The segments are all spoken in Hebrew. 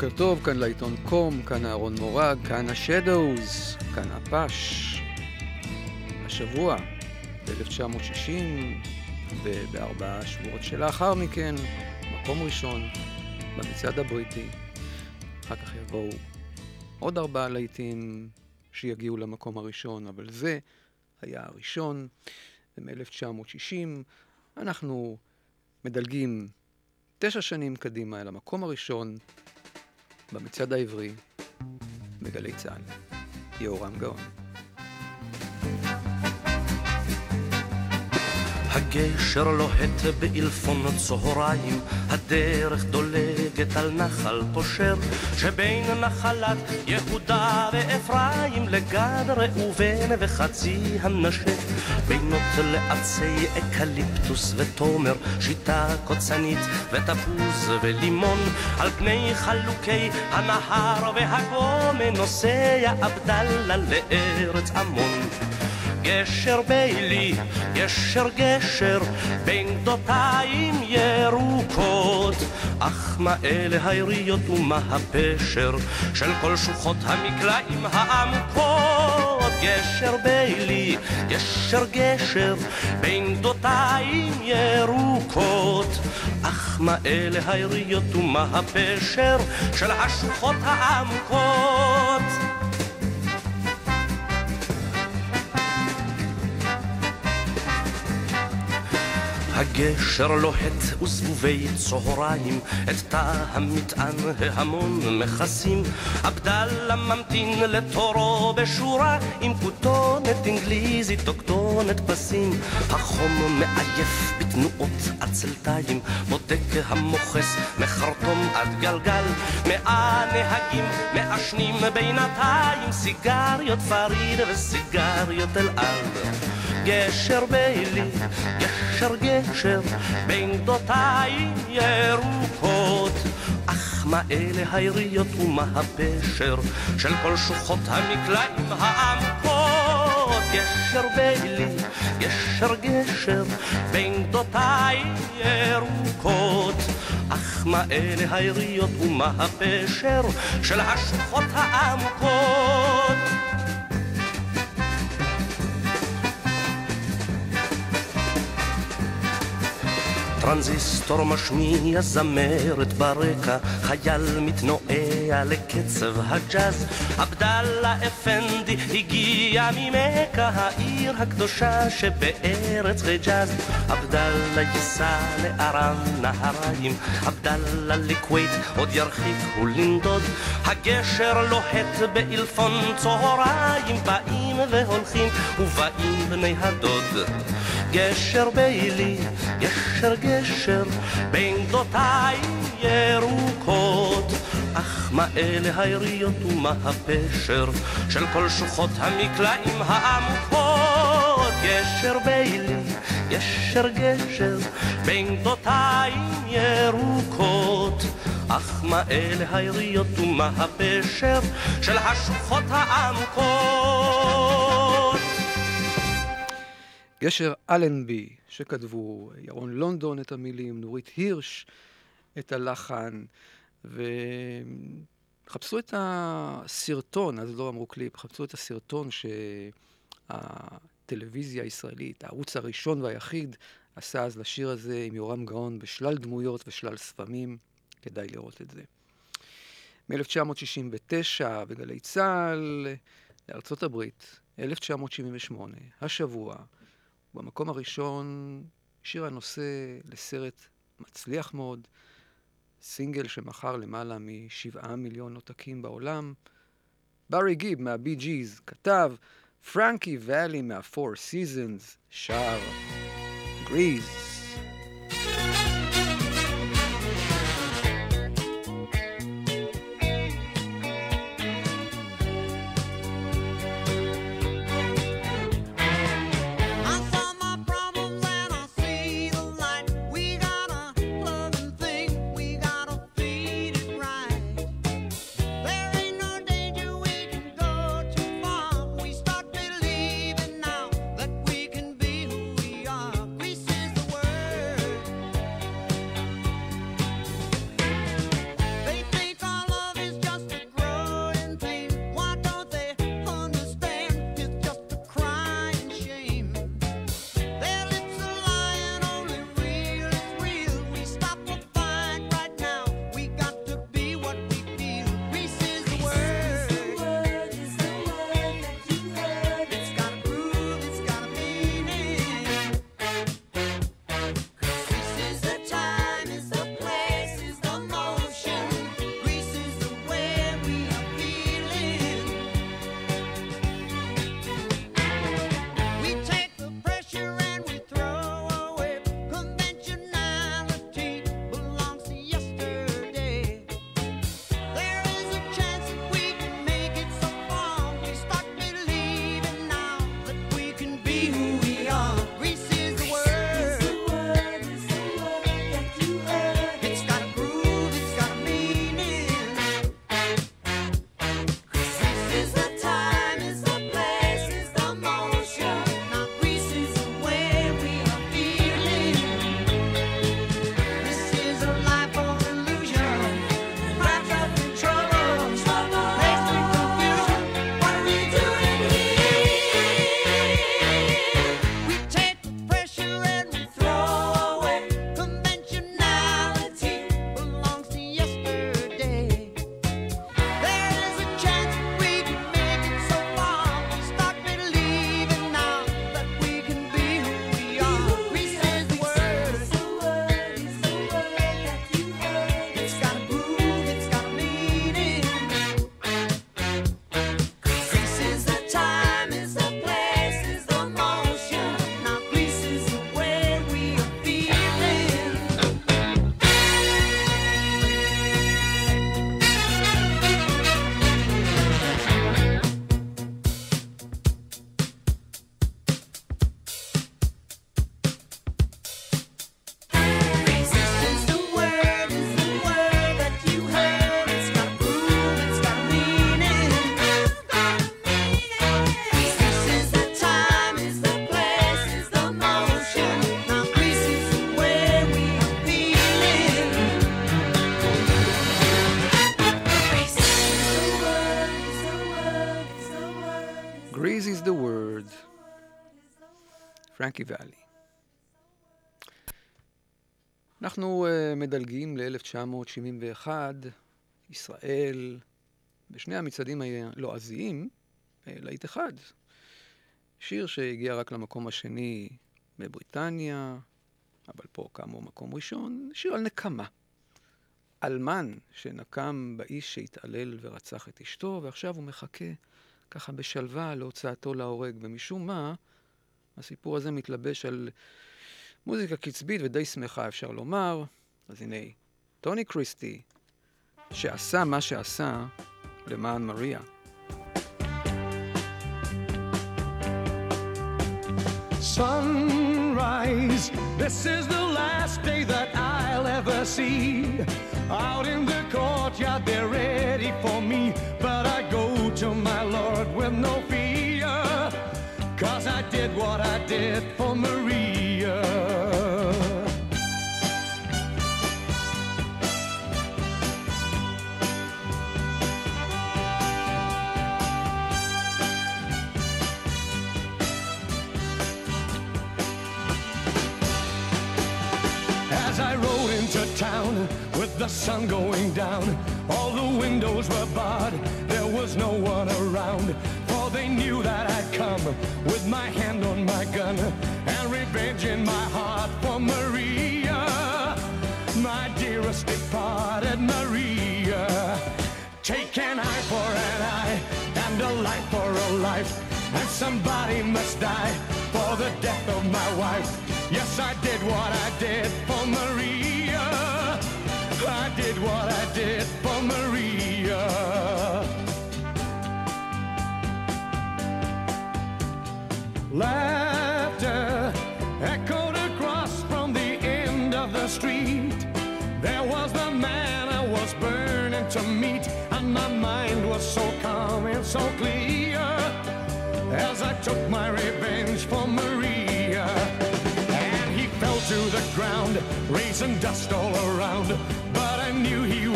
בוקר טוב, כאן לעיתון קום, כאן אהרון מורג, כאן השדאוז, כאן הפש. השבוע, ב-1960, ובארבעה שבועות שלאחר מכן, מקום ראשון במצעד הבריטי. אחר כך יבואו עוד ארבעה להיטים שיגיעו למקום הראשון, אבל זה היה הראשון, מ-1960. אנחנו מדלגים תשע שנים קדימה אל המקום הראשון, במצעד העברי, בגלי צה"ל. יהורם גאון. הגשר לוהט באלפון צהריים, הדרך דולגת על נחל פושר, שבין נחלת יהודה ואפרים לגד ראובן וחצי המנשה, בינות לעצי אקליפטוס ותומר, שיטה קוצנית ותפוז ולימון, על פני חלוקי הנהר והגומן נוסע עבדאללה לארץ עמון. גשר בילי, גשר גשר, בין גדותיים ירוקות. אך מה אלה היריות ומה הפשר של כל שוחות המקלעים העמוקות? גשר בילי, גשר גשר, בין גדותיים ירוקות. אך מה אלה היריות ומה הפשר של השוחות העמוקות? הגשר לוהט וזבובי צהריים, את תא המטען ההמון מכסים. עבדאללה ממתין לתורו בשורה, עם כותונת אנגליזית או כתונת פסים. החום מעייף בתנועות עצלתיים, בודק המוכס מחרטום עד גלגל. מאה נהגים מעשנים בינתיים, סיגריות פריד וסיגריות אל על. גשר בילי, גשר גשר, בין גדותיי ירוקות. אך מה אלה היריות ומה הפשר של כל שוחות המקלעים העמקות? גשר בילי, גשר גשר, בין גדותיי ירוקות. אך מה אלה היריות ומה הפשר של השוחות העמקות? טרנזיסטור משמיע זמרת ברקע, חייל מתנועע לקצב הג'אז. עבדאללה אפנדי הגיע ממכה, העיר הקדושה שבארץ חיג'אז. עבדאללה ייסע לארם נהריים, עבדאללה לכווית עוד ירחיק ולנדוד. הגשר לוהט באלפון צהריים, באים והולכים ובאים בני הדוד. גשר בילי, גשר גשר, בין גדותיי ירוקות. אך מה אלה היריות ומה הפשר של כל שוחות המקלעים העמוקות? גשר בילי, גשר גשר, בין גדותיי ירוקות. אך מה אלה היריות ומה הפשר של השוחות העמוקות? גשר אלנבי, שכתבו ירון לונדון את המילים, נורית הירש את הלחן, וחפשו את הסרטון, אז לא אמרו קליפ, חפשו את הסרטון שהטלוויזיה הישראלית, הערוץ הראשון והיחיד, עשה אז לשיר הזה עם יורם גאון בשלל דמויות ושלל ספמים, כדאי לראות את זה. מ-1969 בגלי צה"ל לארצות הברית, 1978, השבוע, במקום הראשון שיר הנושא לסרט מצליח מאוד, סינגל שמכר למעלה משבעה מיליון עותקים בעולם. ברי גיב מהבי ג'יז כתב, פרנקי ואלי מהפור סיזנס שר גריז. 1971, ישראל, בשני המצעדים הלועזיים, להיט אחד. שיר שהגיע רק למקום השני בבריטניה, אבל פה קמו מקום ראשון, שיר על נקמה. אלמן שנקם באיש שהתעלל ורצח את אשתו, ועכשיו הוא מחכה ככה בשלווה להוצאתו להורג. ומשום מה, הסיפור הזה מתלבש על מוזיקה קצבית ודי שמחה, אפשר לומר. אז הנה טוני קריסטי, שעשה מה שעשה למען מריה. Sunrise, this is the last day that I'll ever see. Out in the courtyard, they're ready for me, but I go to my Lord with no fear, cause I did what I did for Maria. Sun going down, all the windows were barred, there was no one around. For they knew that I'd come with my hand on my gun and revenge in my heart for Maria, my dearest departed Maria. Take an eye for an eye and a life for a life, and somebody must die for the death of my wife. Yes, I did what I did for Maria. For Maria. Laughter echoed across from the end of the street. There was the man I was burning to meet, and my mind was so calm and so clear as I took my revenge for Maria. And he fell to the ground, raising dust all around. But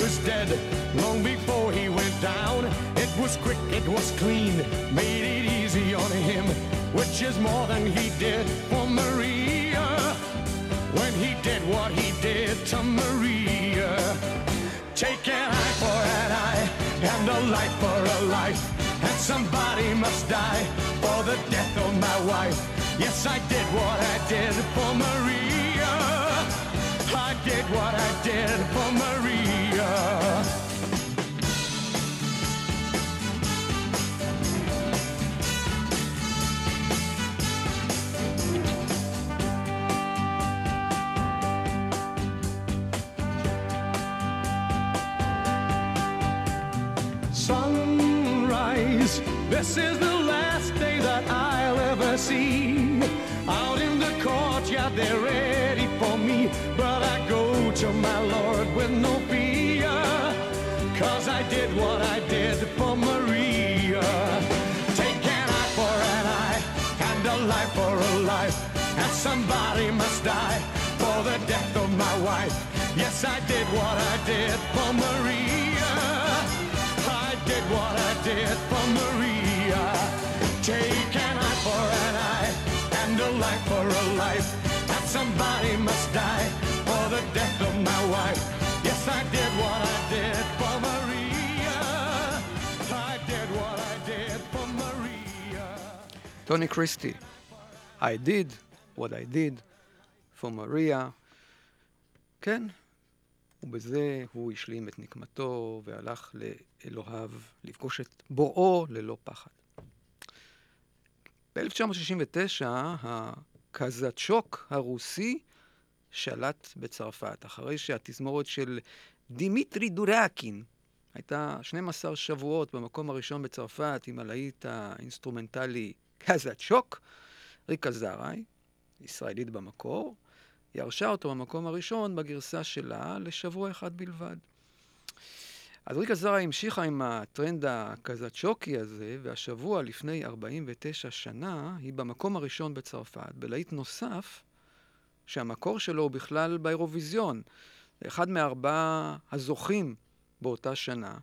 was dead long before he went down. It was quick, it was clean, made it easy on him, which is more than he did for Maria. When he did what he did to Maria. Take an eye for an eye and a life for a life. And somebody must die for the death of my wife. Yes, I did what I did for Maria. I did what I did for Maria. Sunrise, this is the last day that I'll ever see. Out in the courtyard, they're ready with no fear. Cause I did what I did for Maria. Take an eye for an eye and a life for a life. And somebody must die for the death of my wife. Yes, I did what I did for Maria. I did what I did for Maria. Take an eye for an eye and a life for a life. And somebody must die for the death of my wife. טוני קריסטי, I did what I did for Maria. כן, ובזה הוא השלים את נקמתו והלך לאלוהיו לפגוש את בוראו ללא פחד. ב-1969 הקזצ'וק הרוסי שלט בצרפת, אחרי שהתזמורת של דימיטרי דורקין הייתה 12 שבועות במקום הראשון בצרפת עם הלהיט האינסטרומנטלי קזצ'וק, ריקה זרעי, ישראלית במקור, ירשה אותו במקום הראשון בגרסה שלה לשבוע אחד בלבד. אז ריקה זרה המשיכה עם הטרנד הקזצ'וקי הזה, והשבוע לפני 49 שנה היא במקום הראשון בצרפת, בלהיט נוסף, שהמקור שלו הוא בכלל באירוויזיון. אחד מארבעה הזוכים באותה שנה,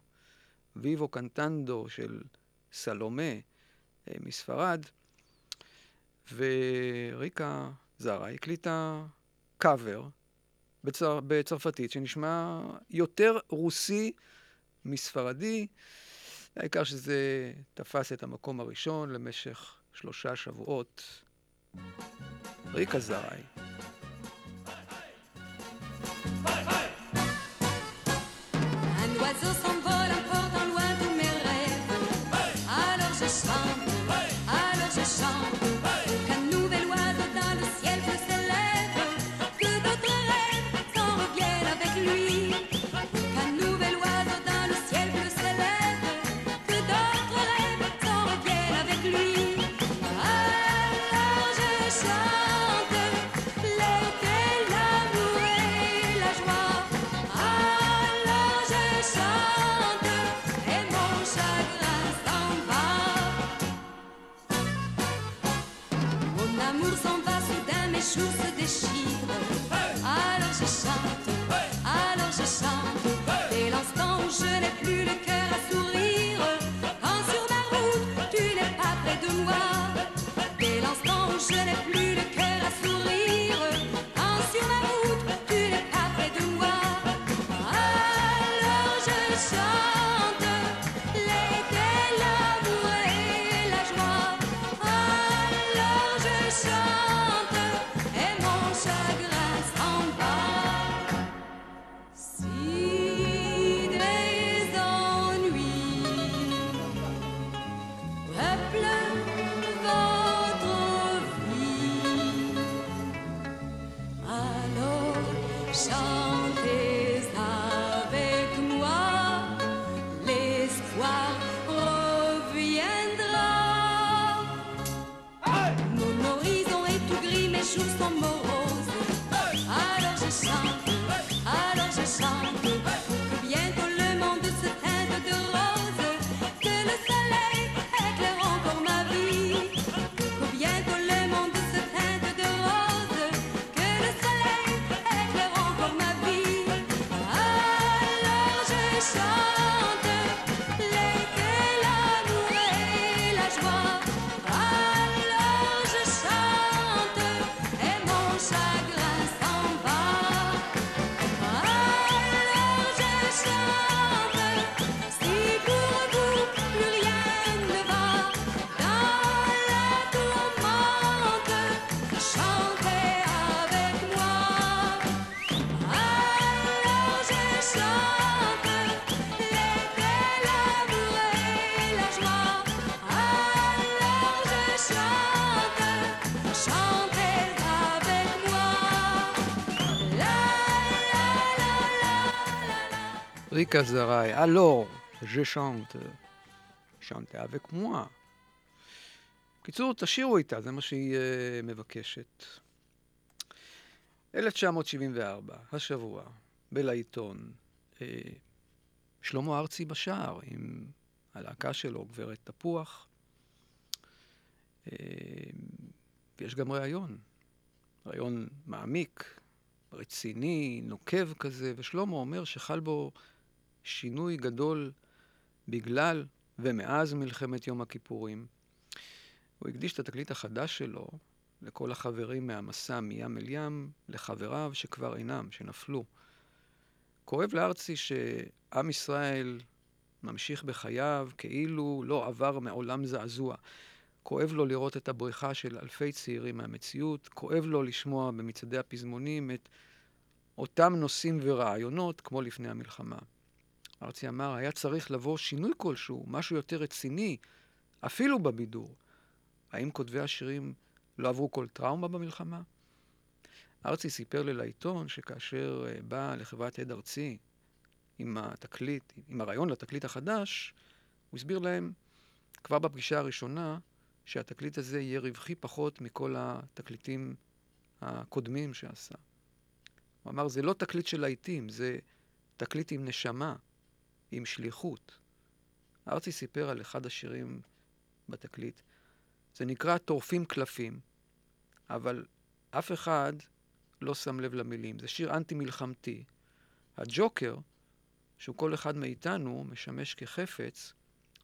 ויבו קנטנדו של סלומה מספרד, וריקה זרה הקליטה קאבר בצר... בצרפתית, שנשמע יותר רוסי מספרדי. העיקר שזה תפס את המקום הראשון למשך שלושה שבועות. ריקה זרעי. joues se déchirent. Alors je chante, alors je chante. Dès l'instant où je n'ai plus le avec moi. בקיצור, תשאירו איתה, זה מה שהיא uh, מבקשת. 1974, השבוע, בלעיתון, uh, שלמה ארצי בשער עם הלהקה שלו, גברת תפוח. Uh, ויש גם ראיון, ראיון מעמיק, רציני, נוקב כזה, ושלמה אומר שחל בו שינוי גדול בגלל ומאז מלחמת יום הכיפורים. הוא הקדיש את התקליט החדש שלו לכל החברים מהמסע מים אל ים, לחבריו שכבר אינם, שנפלו. כואב לארצי שעם ישראל ממשיך בחייו כאילו לא עבר מעולם זעזוע. כואב לו לראות את הבריחה של אלפי צעירים מהמציאות, כואב לו לשמוע במצעדי הפזמונים את אותם נושאים ורעיונות כמו לפני המלחמה. ארצי אמר, היה צריך לבוא שינוי כלשהו, משהו יותר רציני, אפילו בבידור. האם כותבי השירים לא עברו כל טראומה במלחמה? ארצי סיפר לי לעיתון שכאשר uh, בא לחברת עד ארצי עם התקליט, עם הרעיון לתקליט החדש, הוא הסביר להם כבר בפגישה הראשונה שהתקליט הזה יהיה רווחי פחות מכל התקליטים הקודמים שעשה. הוא אמר, זה לא תקליט של להיטים, זה תקליט עם נשמה. עם שליחות. ארצי סיפר על אחד השירים בתקליט. זה נקרא טורפים קלפים, אבל אף אחד לא שם לב למילים. זה שיר אנטי-מלחמתי. הג'וקר, שהוא כל אחד מאיתנו, משמש כחפץ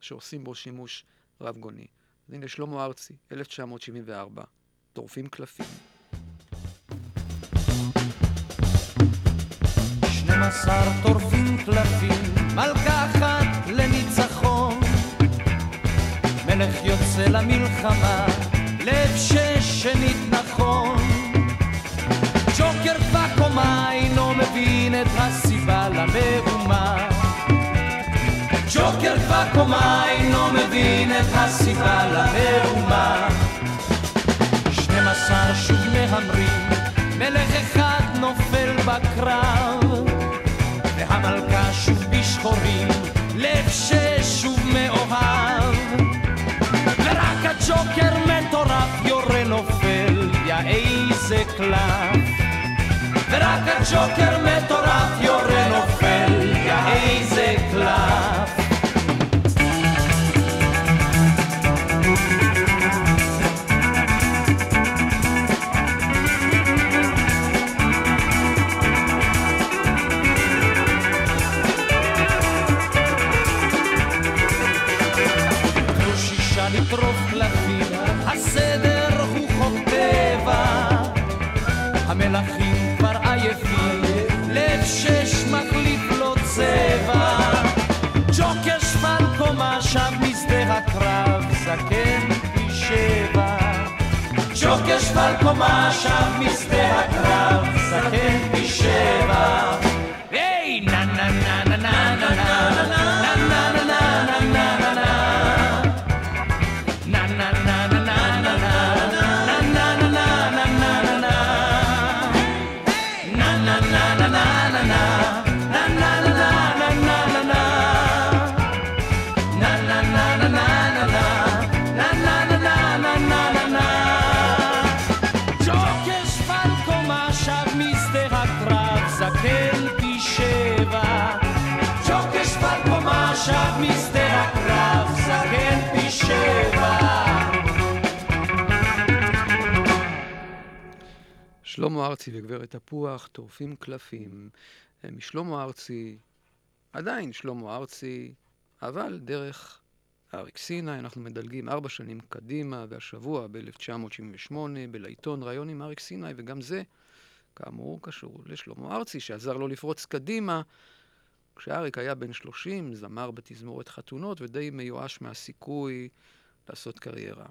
שעושים בו שימוש רב גוני. אז הנה שלמה ארצי, 1974, טורפים קלפים. 12 טורפים קלפים, מלכה אחת לניצחון. מלך יוצא למלחמה, לב שש שנית נכון. ג'וקר בקומה אינו מבין את הסיבה למהומה. ג'וקר בקומה אינו מבין את הסיבה למהומה. 12 שוב מהמרים, מלך אחד נופל בקרב. בשחורים, לב ששוב מאוהב. ורק הג'וקר מטורף יורה נופל, יא איזה קלף. ורק הג'וקר מטורף יורה נופל, יא איזה קלף. המלכים כבר עייפים, לב שש מחליף לו צבע. ג'וקר שפל קומה שב משדה הקרב, זקן פי שבע. ג'וקר שפל קומה שב משדה הקרב, שלמה ארצי וגברת תפוח טורפים קלפים. משלמה ארצי, עדיין שלמה ארצי, אבל דרך אריק סיני, אנחנו מדלגים ארבע שנים קדימה, והשבוע ב-1978 בלעיתון ראיון עם אריק סיני, וגם זה, כאמור, קשור לשלמה ארצי, שעזר לו לפרוץ קדימה. כשאריק היה בן 30, זמר בתזמורת חתונות ודי מיואש מהסיכוי לעשות קריירה.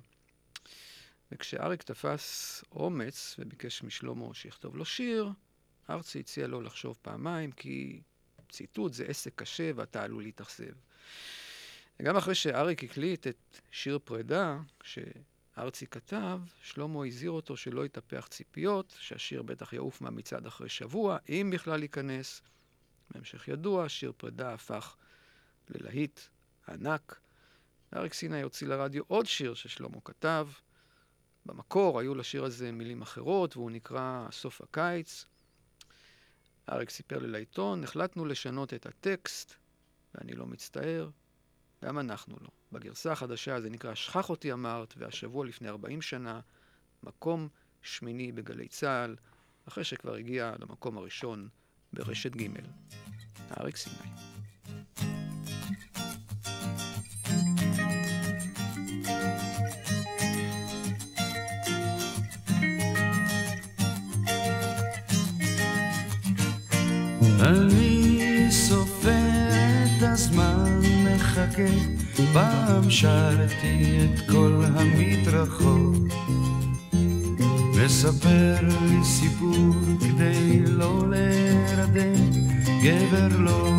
וכשאריק תפס אומץ וביקש משלמה שיכתוב לו שיר, ארצי הציע לו לחשוב פעמיים, כי ציטוט זה עסק קשה ואתה עלול להתאכזב. וגם אחרי שאריק הקליט את שיר פרידה, שארצי כתב, שלמה הזהיר אותו שלא יטפח ציפיות, שהשיר בטח יעוף מהמצעד אחרי שבוע, אם בכלל ייכנס. בהמשך ידוע, שיר פרידה הפך ללהיט ענק. אריק סיני הוציא לרדיו עוד שיר ששלמה כתב. במקור היו לשיר הזה מילים אחרות, והוא נקרא סוף הקיץ. אריק סיפר לי לעיתון, החלטנו לשנות את הטקסט, ואני לא מצטער, גם אנחנו לא. בגרסה החדשה זה נקרא שכח אותי אמרת, והשבוע לפני 40 שנה, מקום שמיני בגלי צה"ל, אחרי שכבר הגיע למקום הראשון ברשת ג'. אריק סיני. מחכה, פעם שרתי את כל המדרכות. מספר לי סיפור כדי לא להירדם, גבר לא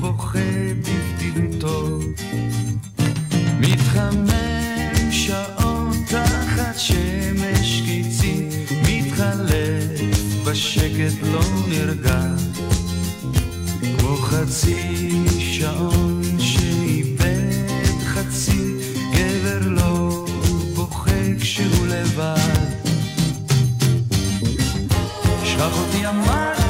בוכה בבדידותו. מתחמם שעות תחת שמש קיצי, מתחלף בשקט לא נרגע, כמו חצי שעון acabo de amar.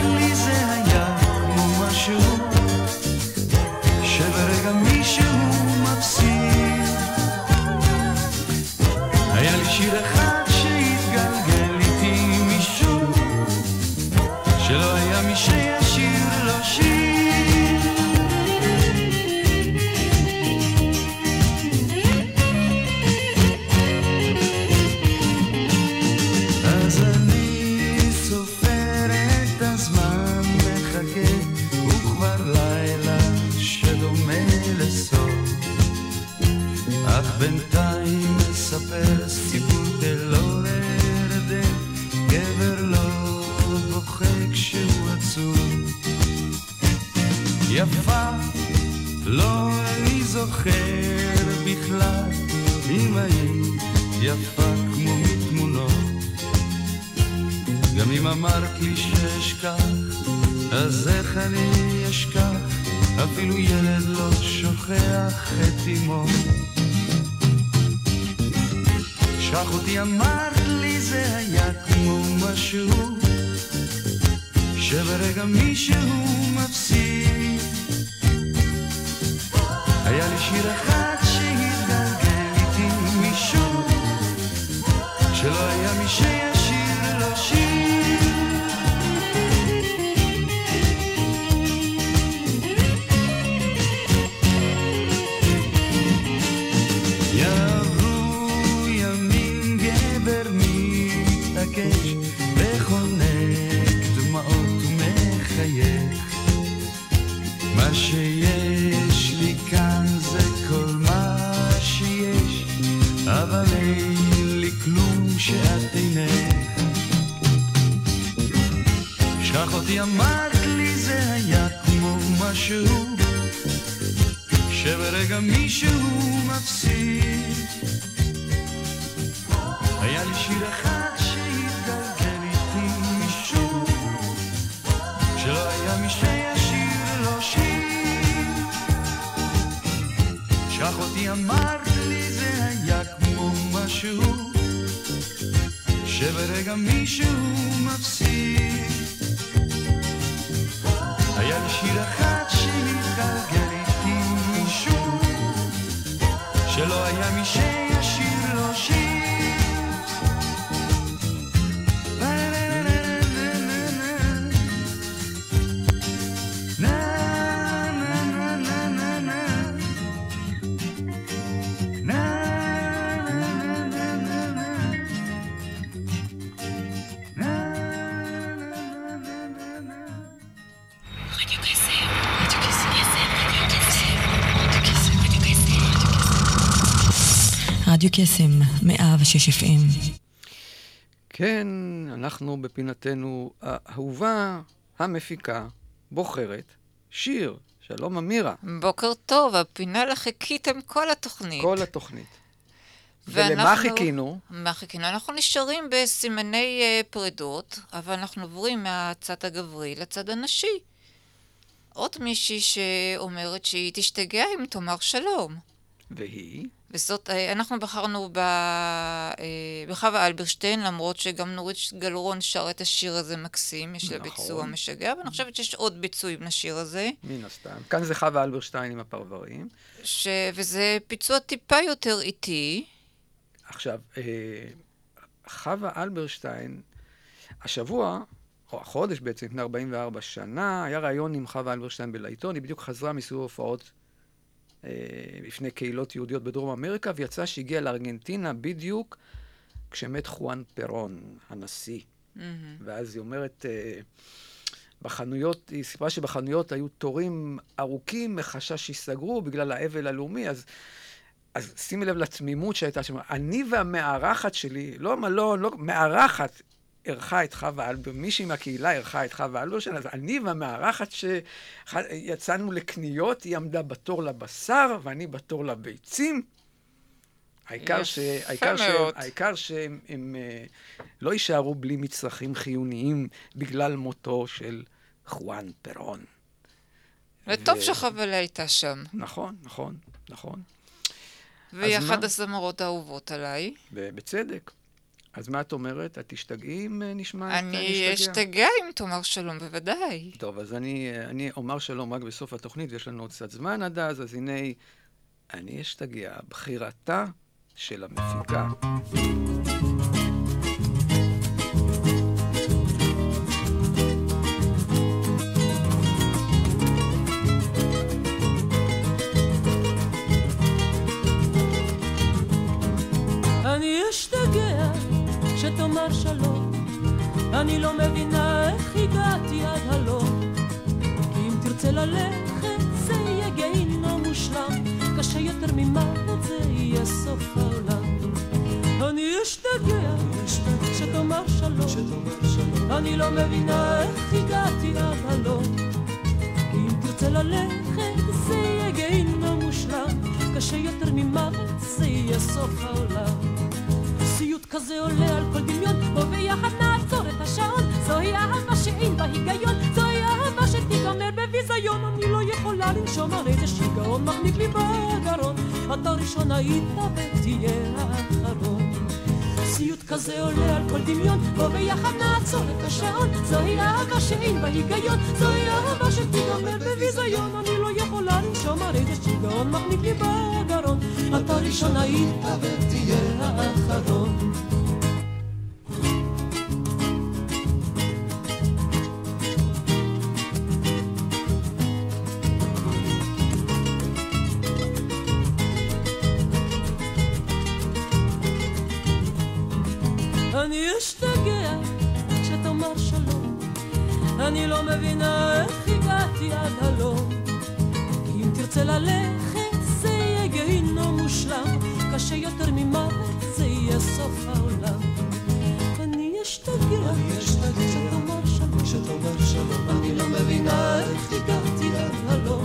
קסם, 106 FM. כן, אנחנו בפינתנו האהובה, המפיקה, בוחרת, שיר. שלום אמירה, בוקר טוב, הפינה לחיכיתם כל התוכנית. כל התוכנית. ואנחנו- ולמה חיכינו? מה חיכינו? אנחנו נשארים בסימני uh, פרידות, אבל אנחנו עוברים מהצד הגברי לצד הנשי. עוד מישהי שאומרת שהיא תשתגע אם תאמר שלום. והיא? וזאת, אה, אנחנו בחרנו ב, אה, בחווה אלברשטיין, למרות שגם נורית גלרון שר את השיר הזה מקסים, יש לה נכון. ביצוע משגע, ואני חושבת שיש עוד ביצועים לשיר הזה, מן הסתם. כאן זה חווה אלברשטיין עם הפרברים. ש... וזה ביצוע טיפה יותר איטי. עכשיו, אה, חווה אלברשטיין, השבוע, או החודש בעצם, לפני 44 שנה, היה ראיון עם חווה אלברשטיין בלעיתון, היא בדיוק חזרה מסיבוב הופעות בפני קהילות יהודיות בדרום אמריקה, ויצא שהגיעה לארגנטינה בדיוק כשמת חואן פרון, הנשיא. ואז היא אומרת, אה, בחנויות, היא סיפרה שבחנויות היו תורים ארוכים מחשש שייסגרו בגלל האבל הלאומי, אז, אז שימי לב לתמימות שהייתה שם. אני והמארחת שלי, לא מלון, לא, מארחת, אירחה את חווה אלבר, מישהי מהקהילה אירחה את חווה אלברשטיין, אז אני והמארחת שיצאנו לקניות, היא עמדה בתור לבשר ואני בתור לביצים. העיקר, ש... העיקר, מאוד. העיקר שהם הם, אה, לא יישארו בלי מצרכים חיוניים בגלל מותו של חואן פרון. וטוב ו- שחבלה הייתה שם. נכון, נכון, נכון. והיא אחת? הזמרות האהובות עליי. ובצדק. אז מה את אומרת? את תשתגעי אם אה, נשמע את אני? אשתגע אם תאמר שלום, בוודאי. טוב, אז אני, אה, אני אומר שלום רק בסוף התוכנית, ויש לנו עוד קצת זמן עד אז, אז הנה, אני אשתגע, בחירתה של המפיקה. אני לא מבינה איך הגעתי עד הלום. כי אם תרצה ללכת זה יהיה גיהינום מושלם, קשה יותר ממוות זה יהיה סוף העולם. אני אשתגע כשתאמר שלום, אני לא מבינה איך הגעתי עד הלום. כי אם תרצה ללכת זה יהיה גיהינום קשה יותר ממוות, זה יהיה סוף העולם. סיוט כזה עולה על כל דמיון, בוא ביחד נעצור את השעון, זוהי אהבה שאין בה היגיון, זוהי אהבה שתיגמר בביזיון, אני לא יכולה לנשום על איזה שיגעון, מחניק לי בגרון, אתה ראשון היית ותהיה האחרון. סיוט כזה עולה על כל דמיון, בוא ביחד נעצור את השעון, זוהי אהבה שאין בה היגיון, זוהי אהבה שתיגמר בביזיון, אני לא יכולה לנשום על איזה שיגעון, מחניק לי בגרון, אתה ראשון היית ותהיה האחרון. אני לא מבינה איך הגעתי עד הלום. אם תרצה ללכת זה יהיה גיהינום מושלם, קשה יותר ממוות זה יהיה סוף העולם. אני אשתגע כשתאמר שלום, אני לא מבינה איך הגעתי עד הלום.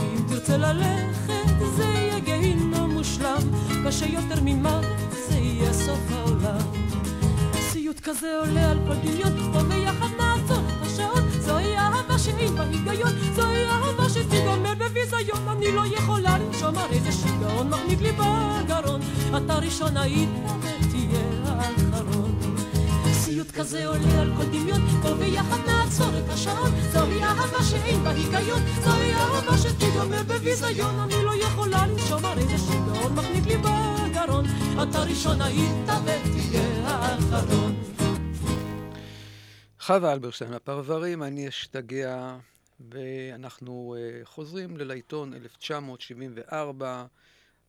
אם תרצה ללכת זה יהיה גיהינום מושלם, קשה יותר ממוות זה יהיה סוף העולם. סיוט כזה עולה על כל דמיון, בוא ביחד נעצור את השעון, זוהי אהבה שאין בה היגיון, זוהי אהבה שתיגמר בביזיון, אני לא יכולה לנשום על איזה שיגעון, מחניק לי בגרון, אתה ראשון היית ותהיה האחרון. סיוט כזה עולה על כל דמיון, בוא ביחד נעצור את השעון, זוהי אהבה שאין בה היגיון, זוהי אהבה שתיגמר בביזיון, אני לא יכולה לנשום על איזה שיגעון, מחניק לי בגרון, אתה ראשון היית ותהיה האחרון. חווה אלברשטיין, הפרברים, אני אשתגע, ואנחנו uh, חוזרים לעיתון 1974,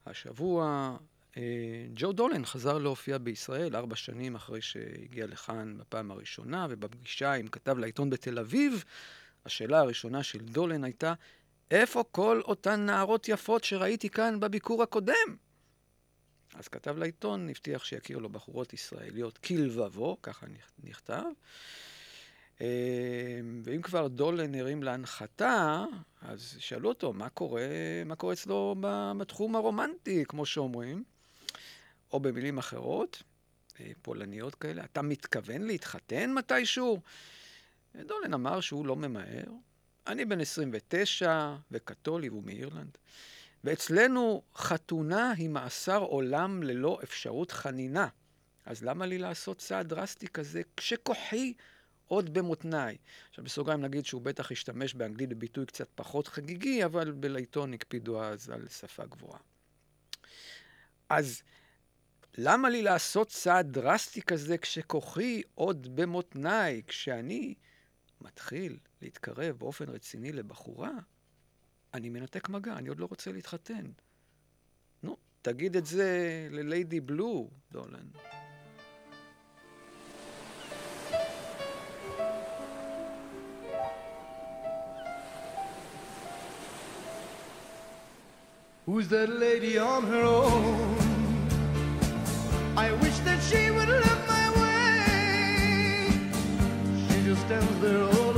השבוע. Uh, ג'ו דולן חזר להופיע בישראל ארבע שנים אחרי שהגיע לכאן בפעם הראשונה, ובפגישה עם כתב לעיתון בתל אביב, השאלה הראשונה של דולן הייתה, איפה כל אותן נערות יפות שראיתי כאן בביקור הקודם? אז כתב לעיתון, הבטיח שיכיר לו בחורות ישראליות כלבבו, ככה נכתב. אה, ואם כבר דולן הרים להנחתה, אז שאלו אותו, מה קורה, מה קורה אצלו בתחום הרומנטי, כמו שאומרים, או במילים אחרות, אה, פולניות כאלה, אתה מתכוון להתחתן מתישהו? דולן אמר שהוא לא ממהר. אני בן 29 וקתולי והוא מאירלנד. ואצלנו חתונה היא מאסר עולם ללא אפשרות חנינה. אז למה לי לעשות צעד דרסטי כזה כשכוחי עוד במותניי? עכשיו בסוגריים נגיד שהוא בטח השתמש באנגלית בביטוי קצת פחות חגיגי, אבל בלעיתון הקפידו אז על שפה גבוהה. אז למה לי לעשות צעד דרסטי כזה כשכוחי עוד במותניי, כשאני מתחיל להתקרב באופן רציני לבחורה? אני מנתק מגע, אני עוד לא רוצה להתחתן. נו, תגיד את זה לליידי בלו, דולן. Who's that lady on her own? I wish that she would look my way. She just stands there alone.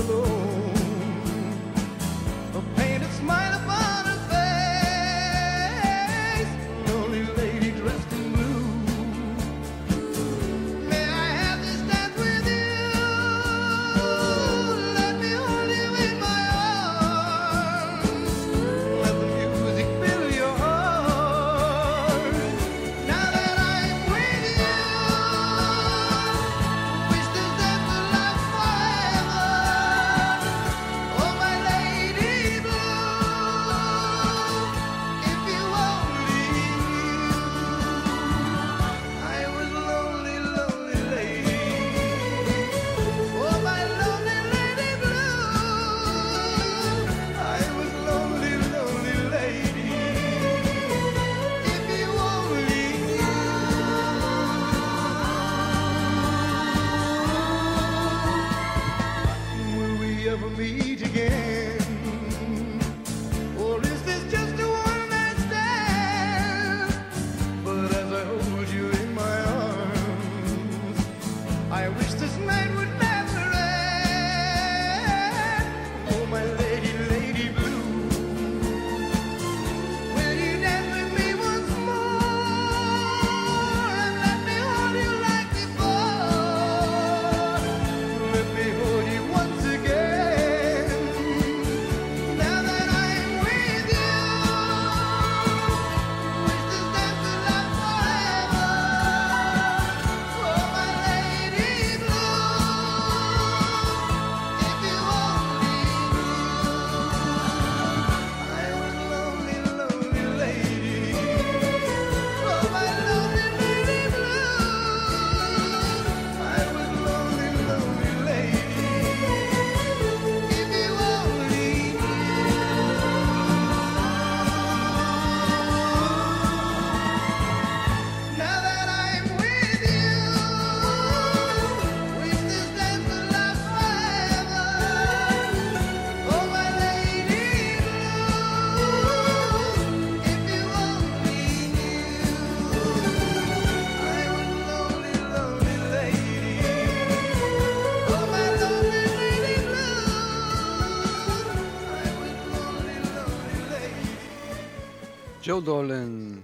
ג'ו דולן,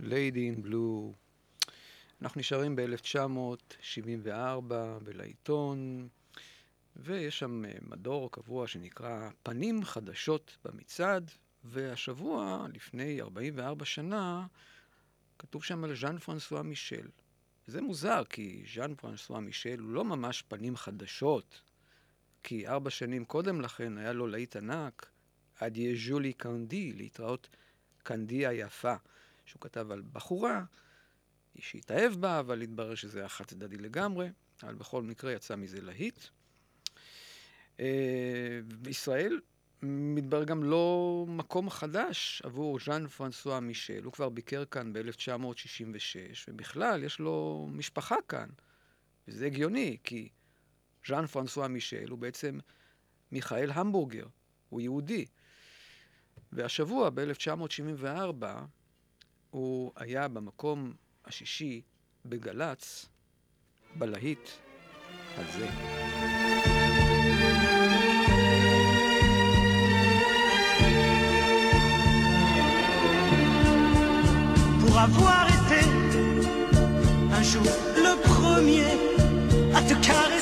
ליידי אין בלו. אנחנו נשארים ב-1974 בלעיתון, ויש שם אה, מדור קבוע שנקרא פנים חדשות במצעד, והשבוע, לפני 44 שנה, כתוב שם על ז'אן פרנסואה מישל. זה מוזר, כי ז'אן פרנסואה מישל הוא לא ממש פנים חדשות, כי ארבע שנים קודם לכן היה לו להיט ענק, אדיה ז'ולי קנדי, להתראות קנדי היפה, שהוא כתב על בחורה, שהתאהב בה, אבל התברר שזה היה חד צדדי לגמרי, אבל בכל מקרה יצא מזה להיט. אה, בישראל מתברר גם לא מקום חדש עבור ז'אן פרנסואה מישל. הוא כבר ביקר כאן ב-1966, ובכלל יש לו משפחה כאן. וזה הגיוני, כי ז'אן פרנסואה מישל הוא בעצם מיכאל המבורגר, הוא יהודי. והשבוע, ב-1974, הוא היה במקום השישי בגל"צ, בלהיט הזה. avoir été un jour le premier à te carrer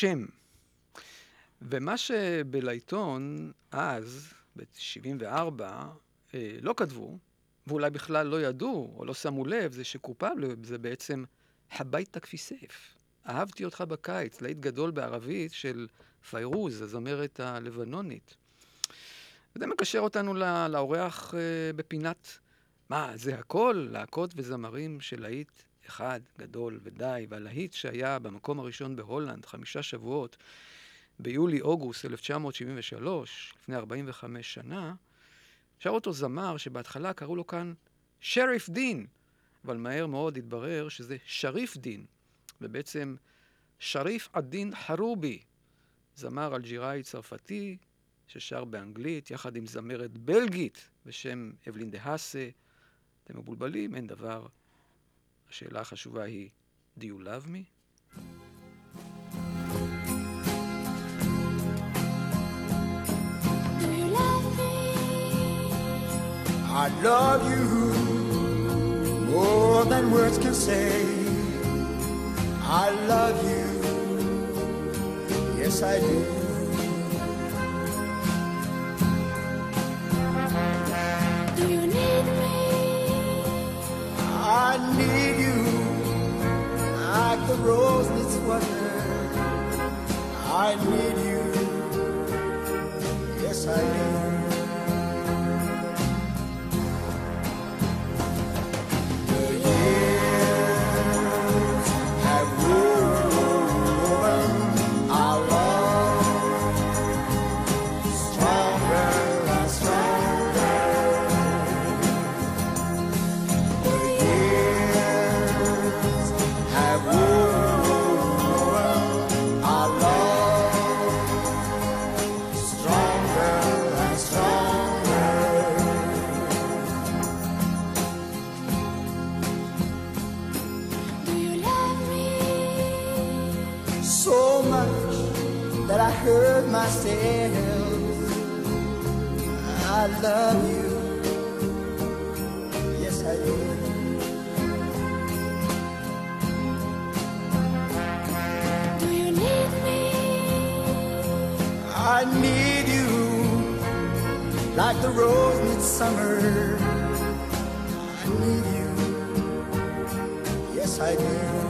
אשם. ומה שבלעיתון אז, ב-74, אה, לא כתבו, ואולי בכלל לא ידעו או לא שמו לב, זה שקופבל זה בעצם הביתה כפיסף. אהבתי אותך בקיץ, להיט גדול בערבית של פיירוז, הזמרת הלבנונית. וזה מקשר אותנו ל- לאורח אה, בפינת, מה, זה הכל? להקות וזמרים של להיט אחד גדול ודי, והלהיט שהיה במקום הראשון בהולנד, חמישה שבועות, ביולי-אוגוסט 1973, לפני 45 שנה, שר אותו זמר שבהתחלה קראו לו כאן שריף דין, אבל מהר מאוד התברר שזה שריף דין, ובעצם שריף א-דין חרובי, זמר אלג'יראי צרפתי ששר באנגלית יחד עם זמרת בלגית בשם אבלין דה האסה. אתם מבולבלים? אין דבר. השאלה החשובה היא, Do you love me? I love you more than words can say. I love you, yes I do. Do I need you like the rose needs water. I need you, yes I do. Love you, yes I do. Do you need me? I need you like the rose needs summer. I need you, yes I do.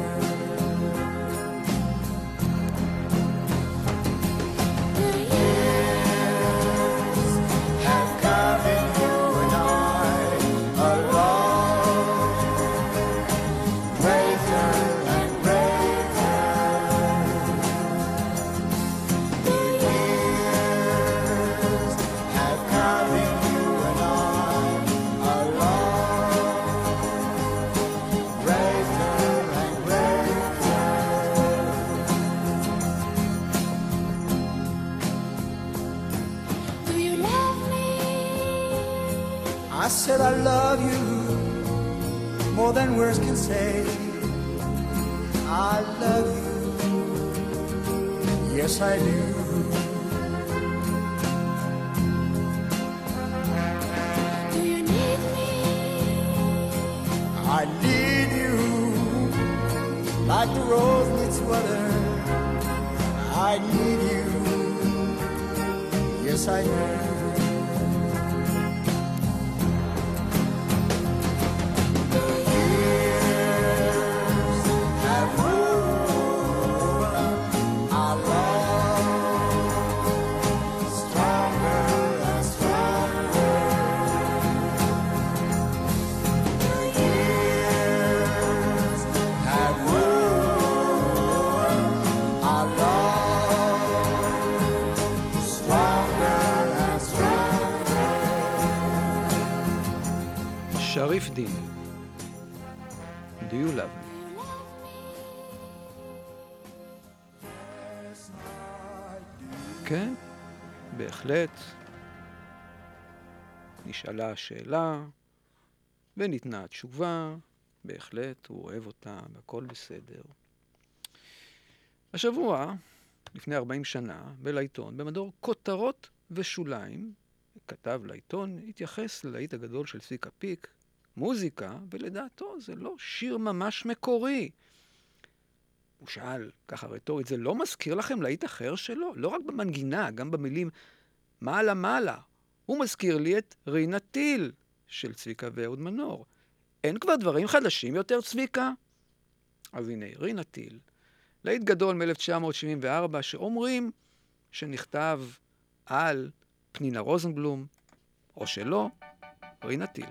שריף דין, Do you love me? כן, בהחלט. נשאלה השאלה, וניתנה התשובה, בהחלט, הוא אוהב אותה, והכל בסדר. השבוע, לפני 40 שנה, בלעיתון, במדור כותרות ושוליים, כתב לעיתון, התייחס ללהיט הגדול של צביקה פיק, מוזיקה, ולדעתו זה לא שיר ממש מקורי. הוא שאל, ככה רטורית, זה לא מזכיר לכם להיט אחר שלו? לא רק במנגינה, גם במילים מעלה מעלה. הוא מזכיר לי את רינה טיל של צביקה ואהוד מנור. אין כבר דברים חדשים יותר, צביקה? אז הנה, רינה טיל, להיט גדול מ-1974, שאומרים שנכתב על פנינה רוזנבלום, או שלא, רינה טיל.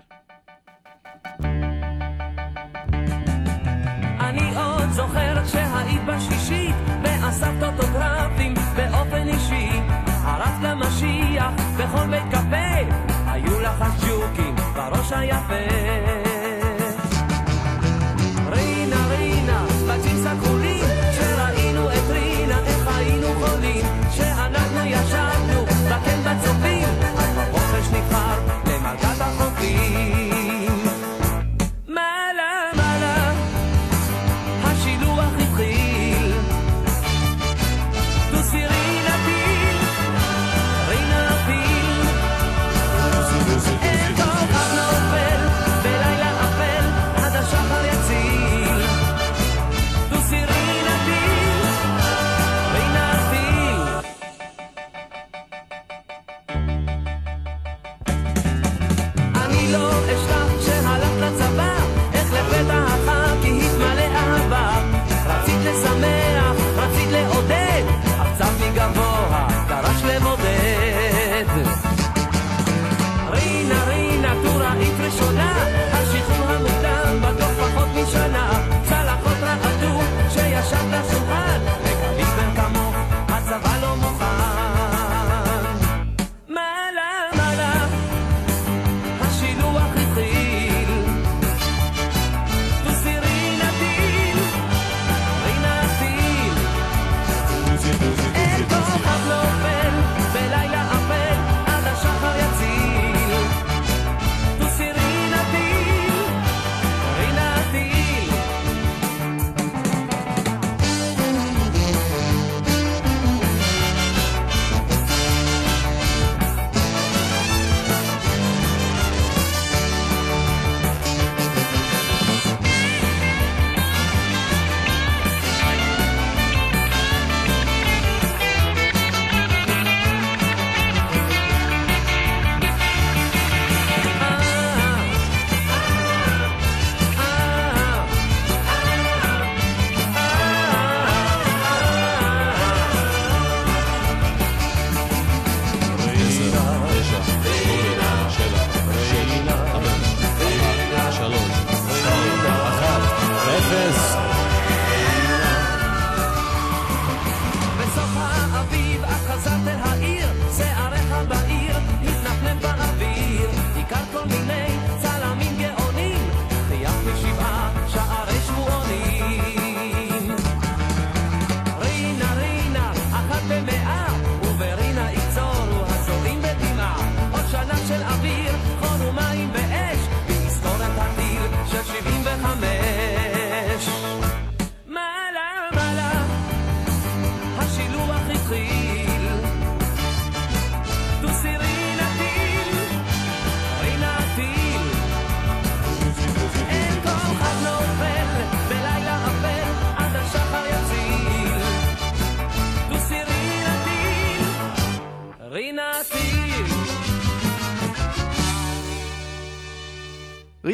זוכרת שהיית בשישית, ואספת אוטוגרפים באופן אישי. הרסת למשיח בכל בית קפה, היו לך ג'וקים בראש היפה.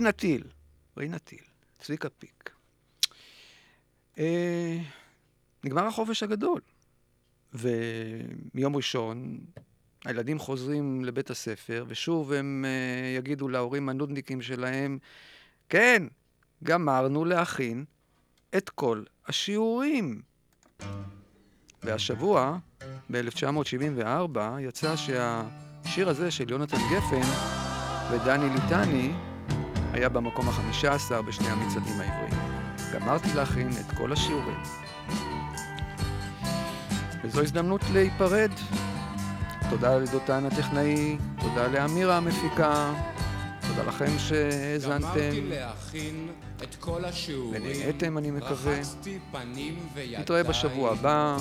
רינה טיל, רינה טיל, צביקה פיק. אה, נגמר החופש הגדול, ומיום ראשון הילדים חוזרים לבית הספר, ושוב הם אה, יגידו להורים הנודניקים שלהם, כן, גמרנו להכין את כל השיעורים. והשבוע, ב-1974, יצא שהשיר הזה של יונתן גפן ודני ליטני היה במקום החמישה עשר בשני המצעדים העבריים. גמרתי להכין את כל השיעורים. וזו הזדמנות להיפרד. תודה לדותן הטכנאי, תודה לאמירה המפיקה, תודה לכם שהאזנתם. גמרתי להכין את כל השיעורים. ונהניתם, אני מקווה. רחצתי פנים וידיים. נתראה בשבוע הבא.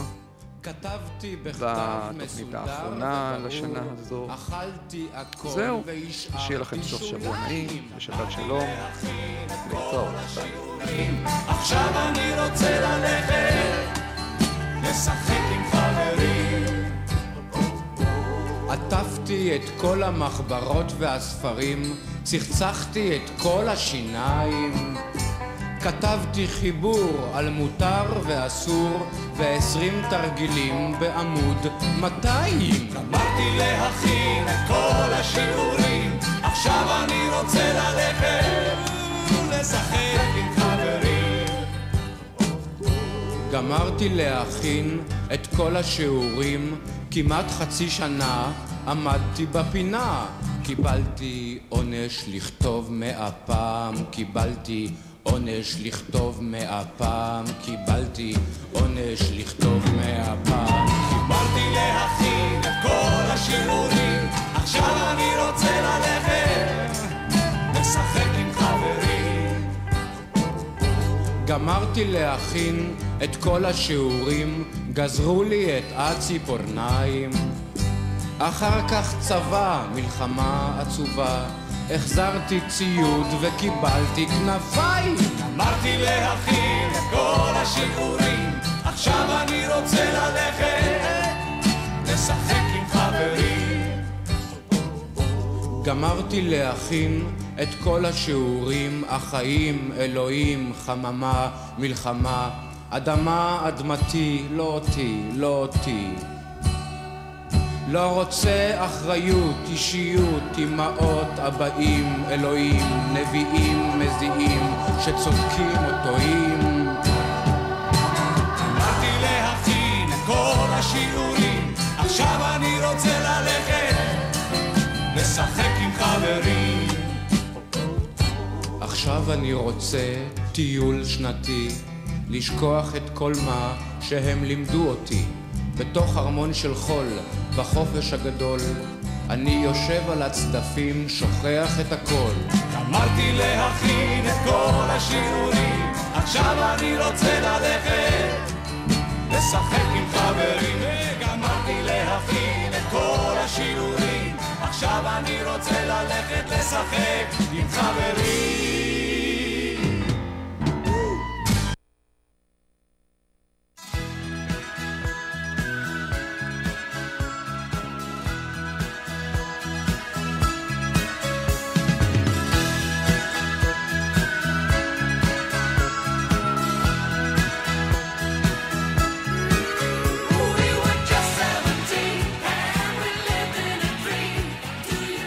כתבתי בכתב בתוכנית מסודר האחרונה. לשנה הזו. אכלתי הכל זהו, שיהיה לכם סוף שבוע. נעים, ושבת שלום, להתראות. עכשיו אני רוצה ללכת לשחק עם חברים עטפתי את כל המחברות והספרים, צחצחתי את כל השיניים. כתבתי חיבור על מותר ואסור, ועשרים תרגילים בעמוד 200. גמרתי להכין את כל השיעורים עכשיו אני רוצה ללכת לשחק עם חברים גמרתי להכין את כל השיעורים, כמעט חצי שנה עמדתי בפינה. קיבלתי עונש לכתוב מאה פעם, קיבלתי עונש לכתוב מאה פעם, קיבלתי עונש לכתוב מאה פעם. גמרתי להכין את כל השיעורים עכשיו אני רוצה ללכת לשחק עם חברים גמרתי להכין את כל השיעורים, גזרו לי את הציפורניים. אחר כך צבא, מלחמה עצובה, החזרתי ציוד וקיבלתי כנפיים. גמרתי להכין את כל השיעורים עכשיו אני רוצה ללכת לשחק עם חברים גמרתי להכין את כל השיעורים, החיים, אלוהים, חממה, מלחמה, אדמה, אדמתי, לא אותי, לא אותי. לא רוצה אחריות, אישיות, אמהות, אבאים, אלוהים, נביאים, מזיעים, שצודקים או טועים. גמרתי להכין את כל השיעורים עכשיו אני רוצה ללכת לשחק עם חברים עכשיו אני רוצה טיול שנתי, לשכוח את כל מה שהם לימדו אותי. בתוך ארמון של חול, בחופש הגדול, אני יושב על הצדפים, שוכח את הכל. גמרתי להכין את כל השיעורים עכשיו אני רוצה ללכת לשחק עם חברים גמרתי להכין את כל השיעורים עכשיו אני רוצה ללכת לשחק עם חברים